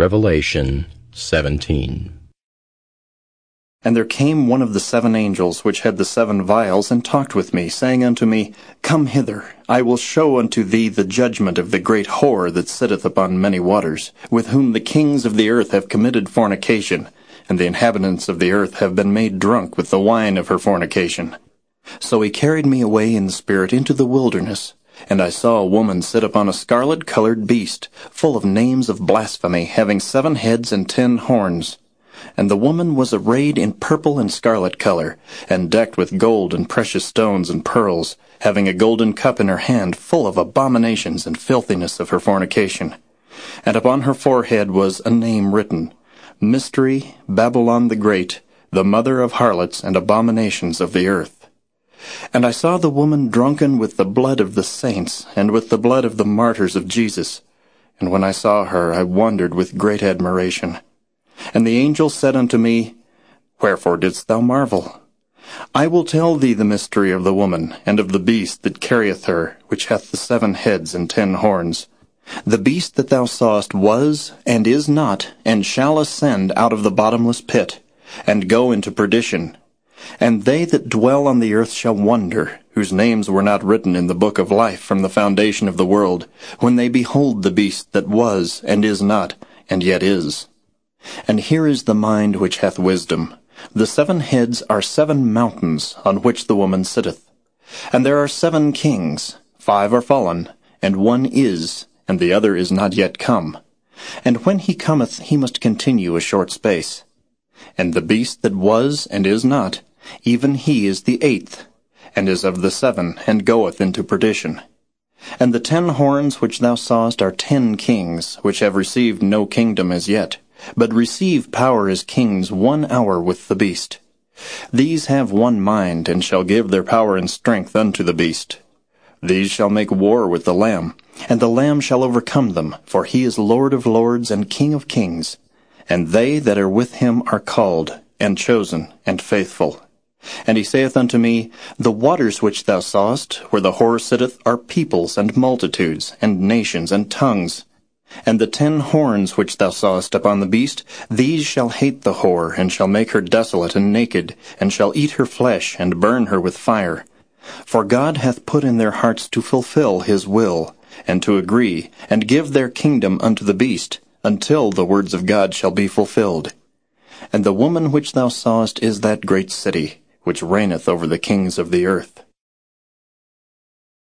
Revelation 17. And there came one of the seven angels which had the seven vials, and talked with me, saying unto me, Come hither, I will show unto thee the judgment of the great whore that sitteth upon many waters, with whom the kings of the earth have committed fornication, and the inhabitants of the earth have been made drunk with the wine of her fornication. So he carried me away in the spirit into the wilderness, and I saw a woman sit upon a scarlet colored beast, full of names of blasphemy, having seven heads and ten horns. And the woman was arrayed in purple and scarlet color, and decked with gold and precious stones and pearls, having a golden cup in her hand, full of abominations and filthiness of her fornication. And upon her forehead was a name written, Mystery, Babylon the Great, the mother of harlots and abominations of the earth. And I saw the woman drunken with the blood of the saints, and with the blood of the martyrs of Jesus. And when I saw her, I wondered with great admiration. And the angel said unto me, Wherefore didst thou marvel? I will tell thee the mystery of the woman, and of the beast that carrieth her, which hath the seven heads and ten horns. The beast that thou sawest was, and is not, and shall ascend out of the bottomless pit, and go into perdition and they that dwell on the earth shall wonder, whose names were not written in the book of life from the foundation of the world, when they behold the beast that was, and is not, and yet is. And here is the mind which hath wisdom. The seven heads are seven mountains on which the woman sitteth. And there are seven kings, five are fallen, and one is, and the other is not yet come. And when he cometh, he must continue a short space. And the beast that was and is not, even he is the eighth, and is of the seven, and goeth into perdition. And the ten horns which thou sawest are ten kings, which have received no kingdom as yet, but receive power as kings one hour with the beast. These have one mind, and shall give their power and strength unto the beast. These shall make war with the Lamb, and the Lamb shall overcome them, for he is Lord of lords and King of kings. And they that are with him are called, and chosen, and faithful. And he saith unto me, The waters which thou sawest, where the whore sitteth, are peoples, and multitudes, and nations, and tongues. And the ten horns which thou sawest upon the beast, these shall hate the whore, and shall make her desolate and naked, and shall eat her flesh, and burn her with fire. For God hath put in their hearts to fulfill his will, and to agree, and give their kingdom unto the beast, until the words of God shall be fulfilled. And the woman which thou sawest is that great city, which reigneth over the kings of the earth.